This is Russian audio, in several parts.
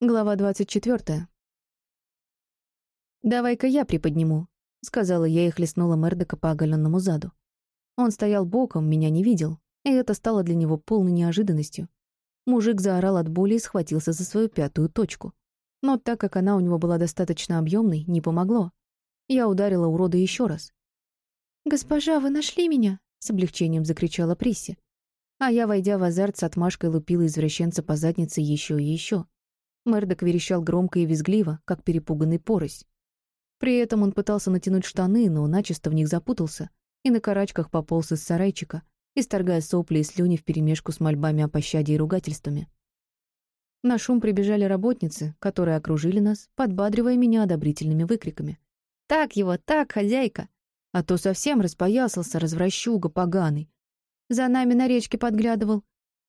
Глава двадцать четвертая. «Давай-ка я приподниму», — сказала я и хлестнула Мердока по оголенному заду. Он стоял боком, меня не видел, и это стало для него полной неожиданностью. Мужик заорал от боли и схватился за свою пятую точку. Но так как она у него была достаточно объемной, не помогло. Я ударила урода еще раз. «Госпожа, вы нашли меня?» — с облегчением закричала Присси. А я, войдя в азарт, с отмашкой лупила извращенца по заднице еще и еще. Мэрдок верещал громко и визгливо, как перепуганный порось. При этом он пытался натянуть штаны, но начисто в них запутался и на карачках пополз из сарайчика, исторгая сопли и слюни вперемешку с мольбами о пощаде и ругательствами. На шум прибежали работницы, которые окружили нас, подбадривая меня одобрительными выкриками. «Так его, так, хозяйка!» А то совсем распоясался развращуга поганый. За нами на речке подглядывал,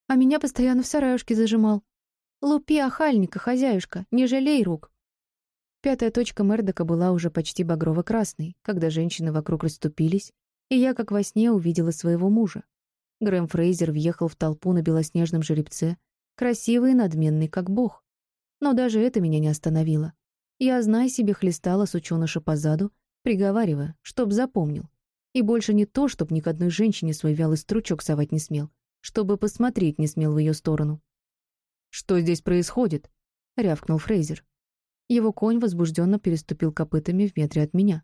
а меня постоянно в сараюшке зажимал. «Лупи охальника, хозяюшка, не жалей рук!» Пятая точка Мердока была уже почти багрово-красной, когда женщины вокруг расступились, и я, как во сне, увидела своего мужа. Грэм Фрейзер въехал в толпу на белоснежном жеребце, красивый и надменный, как бог. Но даже это меня не остановило. Я, знай себе, хлестала сучёныша по заду, приговаривая, чтоб запомнил. И больше не то, чтоб ни к одной женщине свой вялый стручок совать не смел, чтобы посмотреть не смел в ее сторону. «Что здесь происходит?» — рявкнул Фрейзер. Его конь возбужденно переступил копытами в метре от меня.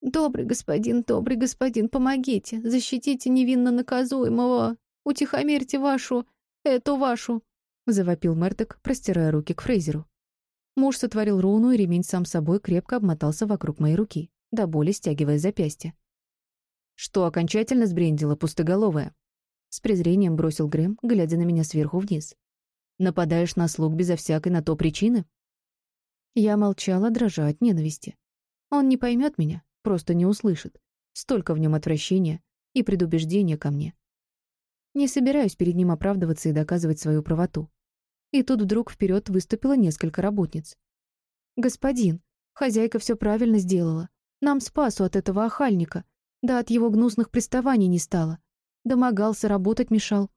«Добрый господин, добрый господин, помогите, защитите невинно наказуемого, утихомирьте вашу, эту вашу», — завопил Мертек, простирая руки к Фрейзеру. Муж сотворил руну, и ремень сам собой крепко обмотался вокруг моей руки, до боли стягивая запястье. «Что окончательно сбрендило пустоголовая?» С презрением бросил Грэм, глядя на меня сверху вниз. Нападаешь на слуг безо всякой на то причины?» Я молчала, дрожа от ненависти. Он не поймет меня, просто не услышит. Столько в нем отвращения и предубеждения ко мне. Не собираюсь перед ним оправдываться и доказывать свою правоту. И тут вдруг вперед выступило несколько работниц. «Господин, хозяйка все правильно сделала. Нам спасу от этого охальника. Да от его гнусных приставаний не стало. Домогался, работать мешал.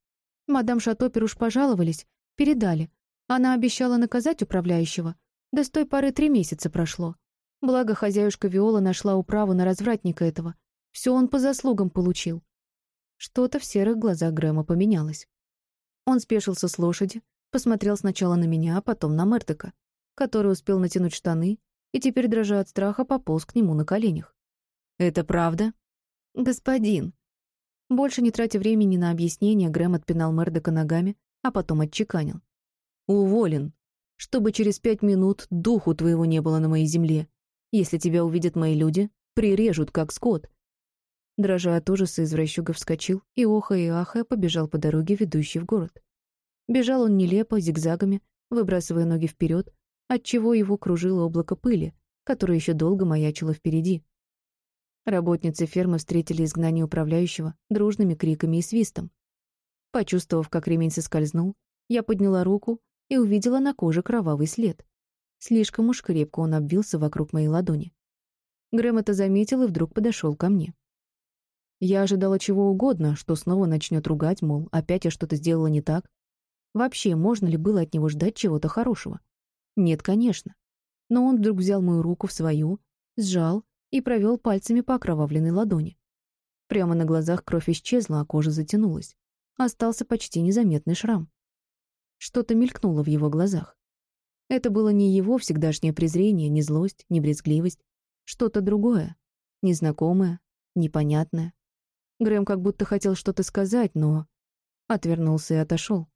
Мадам Шатопер уж пожаловались, Передали. Она обещала наказать управляющего. Да с той поры три месяца прошло. Благо хозяюшка Виола нашла управу на развратника этого. Все он по заслугам получил. Что-то в серых глазах Грэма поменялось. Он спешился с лошади, посмотрел сначала на меня, а потом на Мертека, который успел натянуть штаны и теперь, дрожа от страха, пополз к нему на коленях. «Это правда?» «Господин». Больше не тратя времени на объяснение, Грэм отпинал Мердока ногами, а потом отчеканил. «Уволен. Чтобы через пять минут духу твоего не было на моей земле. Если тебя увидят мои люди, прирежут, как скот». Дрожа от ужаса, извращуга вскочил и, охая и ахая, побежал по дороге, ведущей в город. Бежал он нелепо, зигзагами, выбрасывая ноги вперед, отчего его кружило облако пыли, которое еще долго маячило впереди. Работницы фермы встретили изгнание управляющего дружными криками и свистом. Почувствовав, как ремень соскользнул, я подняла руку и увидела на коже кровавый след. Слишком уж крепко он обвился вокруг моей ладони. Грэм это заметил и вдруг подошел ко мне. Я ожидала чего угодно, что снова начнет ругать, мол, опять я что-то сделала не так. Вообще, можно ли было от него ждать чего-то хорошего? Нет, конечно. Но он вдруг взял мою руку в свою, сжал и провел пальцами по окровавленной ладони. Прямо на глазах кровь исчезла, а кожа затянулась остался почти незаметный шрам. Что-то мелькнуло в его глазах. Это было не его всегдашнее презрение, не злость, не брезгливость. Что-то другое, незнакомое, непонятное. Грэм как будто хотел что-то сказать, но... Отвернулся и отошел.